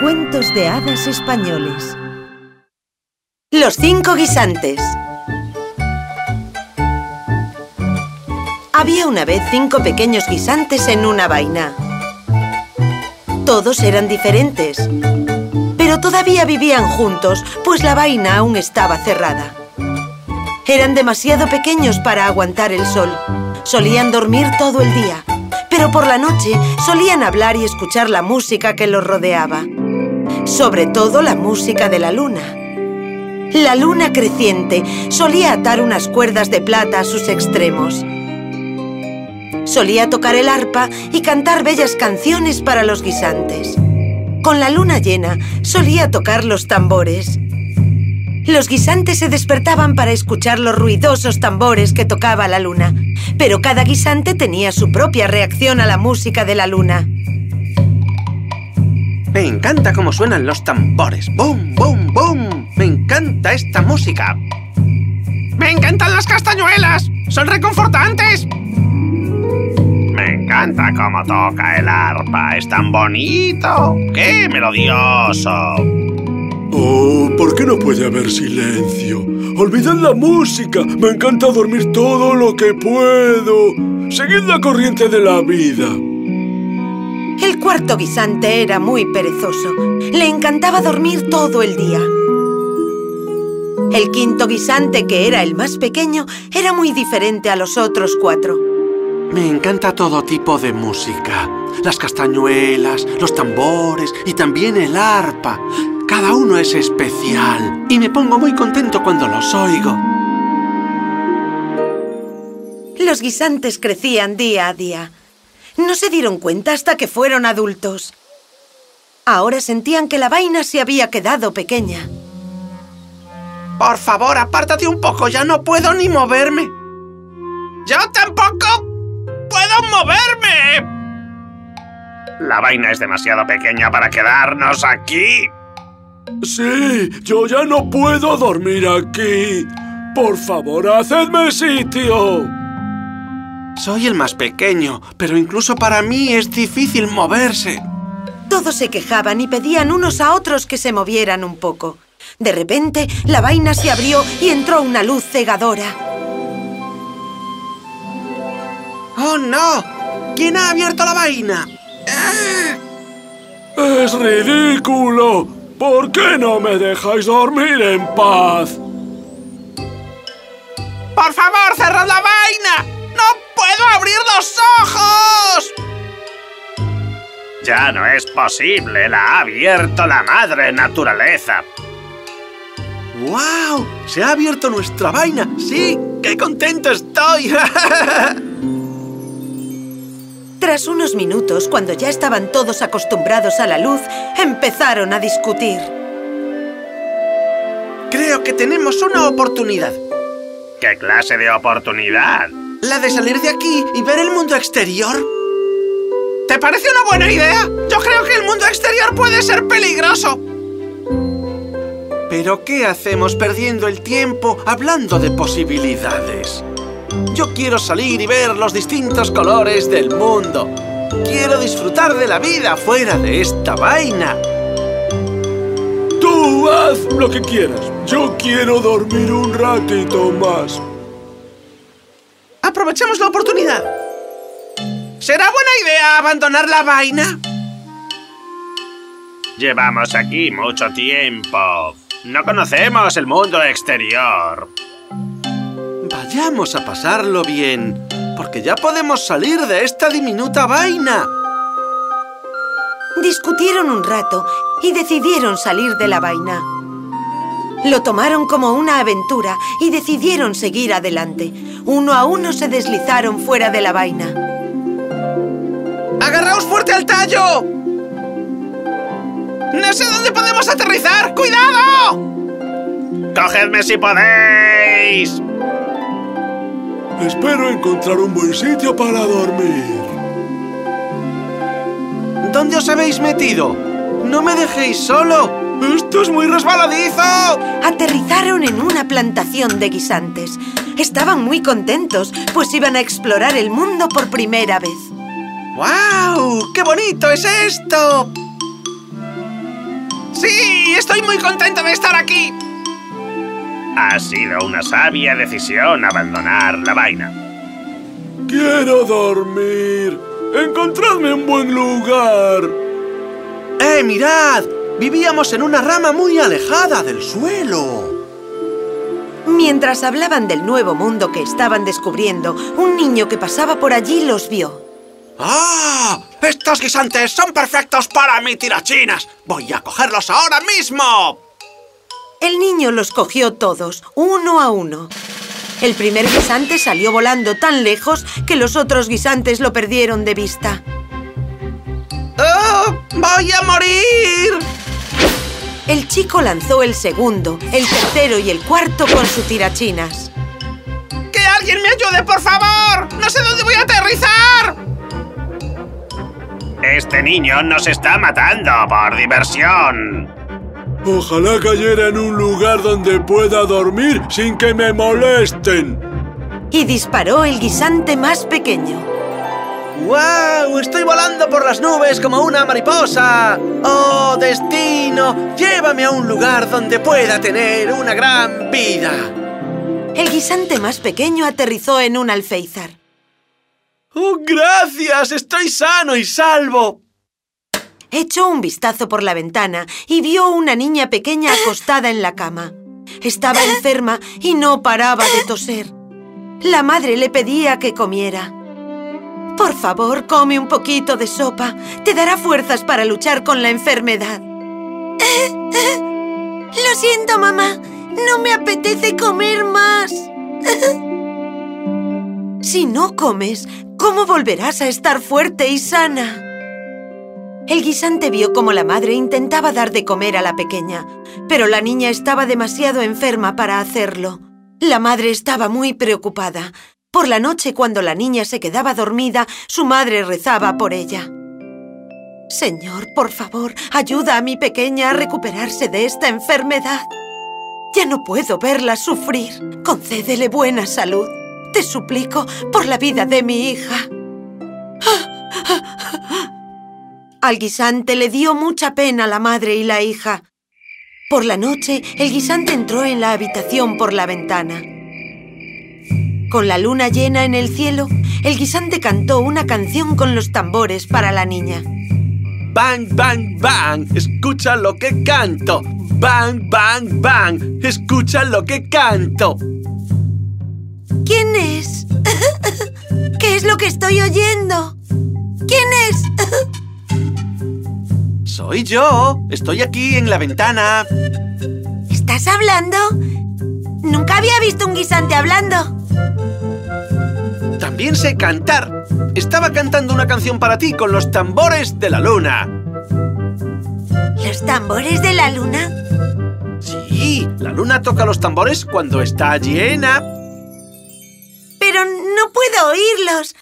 Cuentos de hadas españoles Los cinco guisantes Había una vez cinco pequeños guisantes en una vaina. Todos eran diferentes, pero todavía vivían juntos, pues la vaina aún estaba cerrada. Eran demasiado pequeños para aguantar el sol. Solían dormir todo el día, pero por la noche solían hablar y escuchar la música que los rodeaba. Sobre todo la música de la luna. La luna creciente solía atar unas cuerdas de plata a sus extremos. Solía tocar el arpa y cantar bellas canciones para los guisantes. Con la luna llena, solía tocar los tambores. Los guisantes se despertaban para escuchar los ruidosos tambores que tocaba la luna. Pero cada guisante tenía su propia reacción a la música de la luna. Me encanta cómo suenan los tambores. ¡Bum, bum, bum! Me encanta esta música. ¡Me encantan las castañuelas! ¡Son reconfortantes! Me encanta cómo toca el arpa. Es tan bonito. ¡Qué melodioso! Oh, ¿por qué no puede haber silencio? Olvidad la música. Me encanta dormir todo lo que puedo. Seguid la corriente de la vida. El cuarto guisante era muy perezoso. Le encantaba dormir todo el día. El quinto guisante, que era el más pequeño, era muy diferente a los otros cuatro. Me encanta todo tipo de música. Las castañuelas, los tambores y también el arpa. Cada uno es especial y me pongo muy contento cuando los oigo. Los guisantes crecían día a día. No se dieron cuenta hasta que fueron adultos. Ahora sentían que la vaina se había quedado pequeña. Por favor, apártate un poco, ya no puedo ni moverme. ¡Yo tampoco puedo moverme! La vaina es demasiado pequeña para quedarnos aquí. Sí, yo ya no puedo dormir aquí. Por favor, hacedme sitio. Soy el más pequeño, pero incluso para mí es difícil moverse. Todos se quejaban y pedían unos a otros que se movieran un poco. De repente, la vaina se abrió y entró una luz cegadora. ¡Oh, no! ¿Quién ha abierto la vaina? ¡Ah! ¡Es ridículo! ¿Por qué no me dejáis dormir en paz? ¡Por favor, cerrad la vaina! ¡No puedo abrir los ojos! Ya no es posible, la ha abierto la madre naturaleza. ¡Wow! ¡Se ha abierto nuestra vaina! ¡Sí! ¡Qué contento estoy! Tras unos minutos, cuando ya estaban todos acostumbrados a la luz, empezaron a discutir. Creo que tenemos una oportunidad. ¿Qué clase de oportunidad? La de salir de aquí y ver el mundo exterior. ¿Te parece una buena idea? Yo creo que el mundo exterior puede ser peligroso. ¿Pero qué hacemos perdiendo el tiempo hablando de posibilidades? Yo quiero salir y ver los distintos colores del mundo. Quiero disfrutar de la vida fuera de esta vaina. Tú haz lo que quieras. Yo quiero dormir un ratito más. Aprovechemos la oportunidad. ¿Será buena idea abandonar la vaina? Llevamos aquí mucho tiempo. No conocemos el mundo exterior. Vayamos a pasarlo bien, porque ya podemos salir de esta diminuta vaina. Discutieron un rato y decidieron salir de la vaina. Lo tomaron como una aventura y decidieron seguir adelante. Uno a uno se deslizaron fuera de la vaina. ¡Agarraos fuerte al tallo! ¡No sé dónde podemos aterrizar! ¡Cuidado! ¡Cogedme si podéis! Espero encontrar un buen sitio para dormir. ¿Dónde os habéis metido? ¡No me dejéis solo! ¡Esto es muy resbaladizo! Aterrizaron en una plantación de guisantes. Estaban muy contentos, pues iban a explorar el mundo por primera vez. ¡Guau! ¡Qué bonito es esto! Sí, estoy muy contento de estar aquí. Ha sido una sabia decisión abandonar la vaina. Quiero dormir. Encontradme un buen lugar. ¡Eh, mirad! Vivíamos en una rama muy alejada del suelo. Mientras hablaban del nuevo mundo que estaban descubriendo, un niño que pasaba por allí los vio. ¡Ah! ¡Estos guisantes son perfectos para mi tirachinas! ¡Voy a cogerlos ahora mismo! El niño los cogió todos, uno a uno. El primer guisante salió volando tan lejos que los otros guisantes lo perdieron de vista. ¡Voy a morir! El chico lanzó el segundo, el tercero y el cuarto con sus tirachinas. ¡Que alguien me ayude, por favor! ¡No sé dónde voy a aterrizar! Este niño nos está matando por diversión. Ojalá cayera en un lugar donde pueda dormir sin que me molesten. Y disparó el guisante más pequeño. ¡Wow! Estoy volando por las nubes como una mariposa. ¡Oh, destino! Llévame a un lugar donde pueda tener una gran vida. El guisante más pequeño aterrizó en un alféizar. ¡Oh, gracias! ¡Estoy sano y salvo! Echó un vistazo por la ventana y vio una niña pequeña acostada en la cama. Estaba enferma y no paraba de toser. La madre le pedía que comiera. Por favor, come un poquito de sopa. Te dará fuerzas para luchar con la enfermedad. Lo siento, mamá. No me apetece comer más. Si no comes, ¿cómo volverás a estar fuerte y sana? El guisante vio cómo la madre intentaba dar de comer a la pequeña, pero la niña estaba demasiado enferma para hacerlo. La madre estaba muy preocupada. Por la noche, cuando la niña se quedaba dormida, su madre rezaba por ella. Señor, por favor, ayuda a mi pequeña a recuperarse de esta enfermedad. Ya no puedo verla sufrir. Concédele buena salud. Te suplico por la vida de mi hija. Al guisante le dio mucha pena la madre y la hija. Por la noche, el guisante entró en la habitación por la ventana. Con la luna llena en el cielo, el guisante cantó una canción con los tambores para la niña. ¡Bang, bang, bang! ¡Escucha lo que canto! ¡Bang, bang, bang! ¡Escucha lo que canto! ¿Quién es? ¿Qué es lo que estoy oyendo? ¿Quién es? Soy yo. Estoy aquí en la ventana. ¿Estás hablando? Nunca había visto un guisante hablando. También sé cantar. Estaba cantando una canción para ti con los tambores de la luna. ¿Los tambores de la luna? Sí, la luna toca los tambores cuando está llena. Pero no puedo oírlos.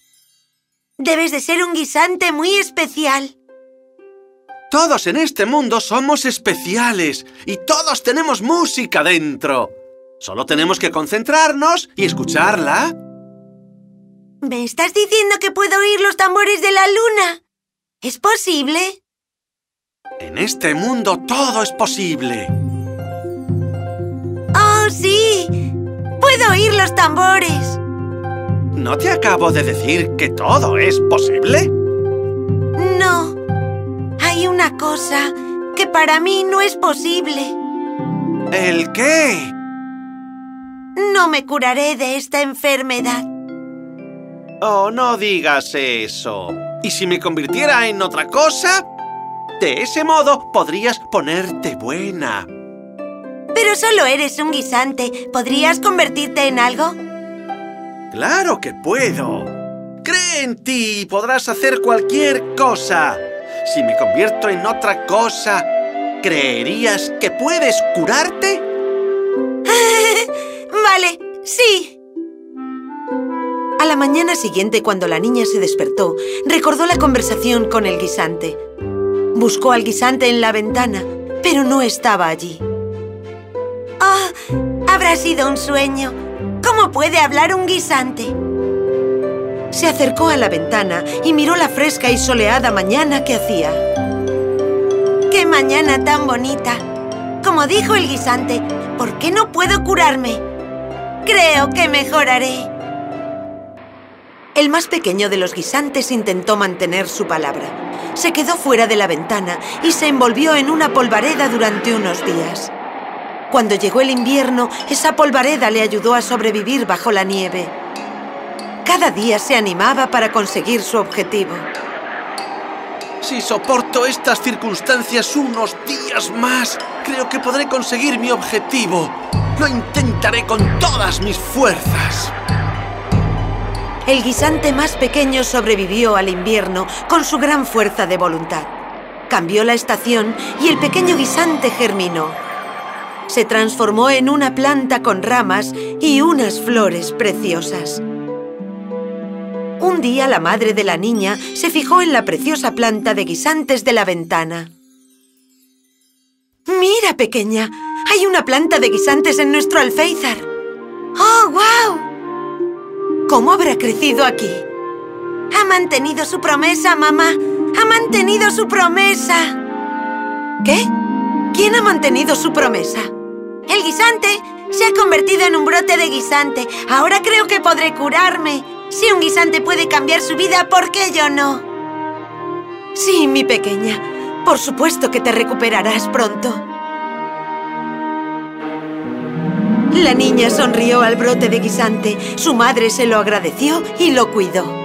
Debes de ser un guisante muy especial. Todos en este mundo somos especiales y todos tenemos música dentro. Solo tenemos que concentrarnos y escucharla. ¿Me estás diciendo que puedo oír los tambores de la luna? ¿Es posible? En este mundo todo es posible. ¡Oh, sí! ¡Puedo oír los tambores! ¿No te acabo de decir que todo es posible? No. Hay una cosa que para mí no es posible. ¿El qué? No me curaré de esta enfermedad. Oh, no digas eso. ¿Y si me convirtiera en otra cosa? De ese modo podrías ponerte buena. Pero solo eres un guisante. ¿Podrías convertirte en algo? ¡Claro que puedo! Cree en ti y podrás hacer cualquier cosa. Si me convierto en otra cosa, ¿creerías que puedes curarte? Vale, sí. A la mañana siguiente, cuando la niña se despertó, recordó la conversación con el guisante. Buscó al guisante en la ventana, pero no estaba allí. ¡Oh! Habrá sido un sueño. ¿Cómo puede hablar un guisante? Se acercó a la ventana y miró la fresca y soleada mañana que hacía. ¡Qué ¡Qué mañana tan bonita! Como dijo el guisante, ¿por qué no puedo curarme? Creo que mejoraré. El más pequeño de los guisantes intentó mantener su palabra. Se quedó fuera de la ventana y se envolvió en una polvareda durante unos días. Cuando llegó el invierno, esa polvareda le ayudó a sobrevivir bajo la nieve. Cada día se animaba para conseguir su objetivo. Si soporto estas circunstancias unos días más, creo que podré conseguir mi objetivo. Lo intentaré con todas mis fuerzas. El guisante más pequeño sobrevivió al invierno con su gran fuerza de voluntad. Cambió la estación y el pequeño guisante germinó se transformó en una planta con ramas y unas flores preciosas. Un día la madre de la niña se fijó en la preciosa planta de guisantes de la ventana. ¡Mira, pequeña! ¡Hay una planta de guisantes en nuestro alféizar! ¡Oh, wow! ¿Cómo habrá crecido aquí? Ha mantenido su promesa, mamá. ¡Ha mantenido su promesa! ¿Qué? ¿Quién ha mantenido su promesa? El guisante se ha convertido en un brote de guisante. Ahora creo que podré curarme. Si un guisante puede cambiar su vida, ¿por qué yo no? Sí, mi pequeña. Por supuesto que te recuperarás pronto. La niña sonrió al brote de guisante. Su madre se lo agradeció y lo cuidó.